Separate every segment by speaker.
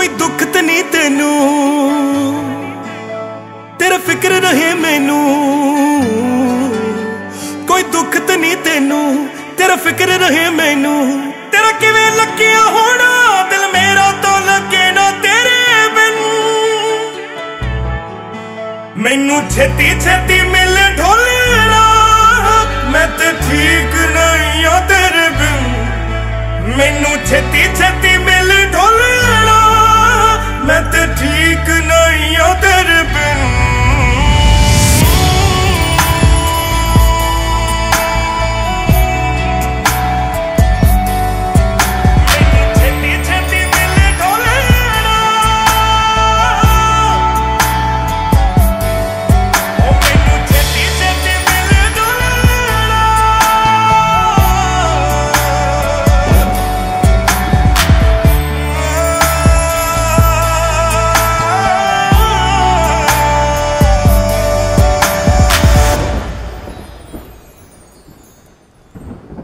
Speaker 1: ਕੋਈ ਦੁੱਖ ਤੇ ਨਹੀਂ ਤੈਨੂੰ। ਤੇਰਾ ਫਿਕਰ ਰਹੇ ਮੈਨੂੰ। ਕੋਈ ਦੁੱਖ ਤੇ ਨਹੀਂ ਤੈਨੂੰ। ਤੇਰਾ ਫਿਕਰ ਰਹੇ ਮੈਨੂੰ। ਤੇਰਾ ਕਿਵੇਂ ਲੱਗਿਆ ਹੋਣਾ? ਦਿਲ ਮੇਰਾ ਤਾਂ ਲੱਗੇ ਨਾ ਤੇਰੇ ਬਿਨ। ਮੈਨੂੰ ਛੇਤੀ ਛੇਤੀ ਮਿਲ ਢੋਲਣਾ ਮੈਂ ਤੇ ਠੀਕ ਨਹੀਂ ਆ ਤੇਰੇ ਬਿਨ। ਮੈਨੂੰ ਛੇਤੀ ਛੇਤੀ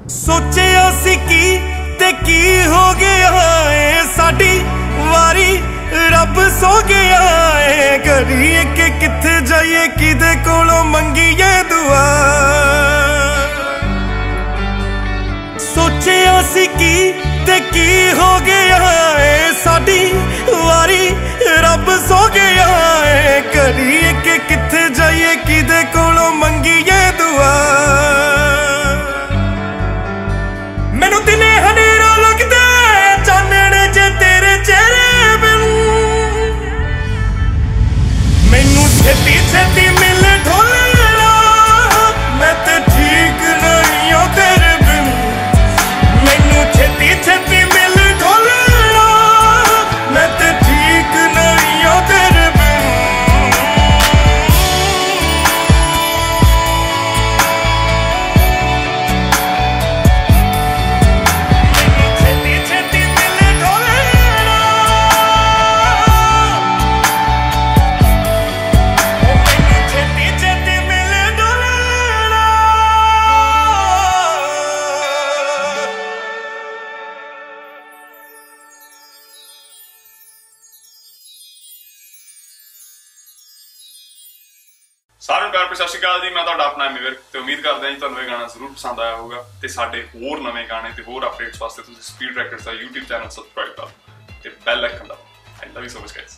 Speaker 1: ਸੋਚਿਆ ਸੀ ਕੀ ਤੇ ਕੀ ਹੋ ਗਿਆ ਏ ਸਾਡੀ ਵਾਰੀ। ਰੱਬ ਸੋ ਗਿਆ ਏ ਕਰੀਏ ਕਿ ਕਿੱਥੇ ਜਾਈਏ ਕਿਦੇ ਕੋਲੋਂ ਮੰਗੀਏ ਦੁਆ। ਸੋਚਿਆ ਸੀ ਕੀ ਤੇ ਕੀ ਹੋ ਗਿਆ ਏ ਸਾਡੀ
Speaker 2: ਸਾਰਿਆਂ ਨੂੰ ਪਿਆਰ ਭਰੀ ਸਤਿ ਸ਼੍ਰੀ ਅਕਾਲ ਜੀ। ਮੈਂ ਤੁਹਾਡਾ ਆਪਣਾ ਮਿਵਰ ਤੇ ਉਮੀਦ ਕਰਦਾ ਜੀ ਤੁਹਾਨੂੰ ਇਹ ਗਾਣਾ ਜ਼ਰੂਰ ਪਸੰਦ ਆਇਆ ਹੋਊਗਾ ਤੇ ਸਾਡੇ ਹੋਰ ਨਵੇਂ ਗਾਣੇ ਤੇ ਹੋਰ ਅਪਡੇਟਸ ਵਾਸਤੇ ਤੁਸੀਂ ਸਪੀਡ ਰੈਕਟਸ ਦਾ YouTube ਚੈਨਲ ਸਬਸਕ੍ਰਾਈਬ ਕਰੋ ਤੇ ਬੈਲ ਆਈਕਨ ਦਬਾਓ। I love you so much guys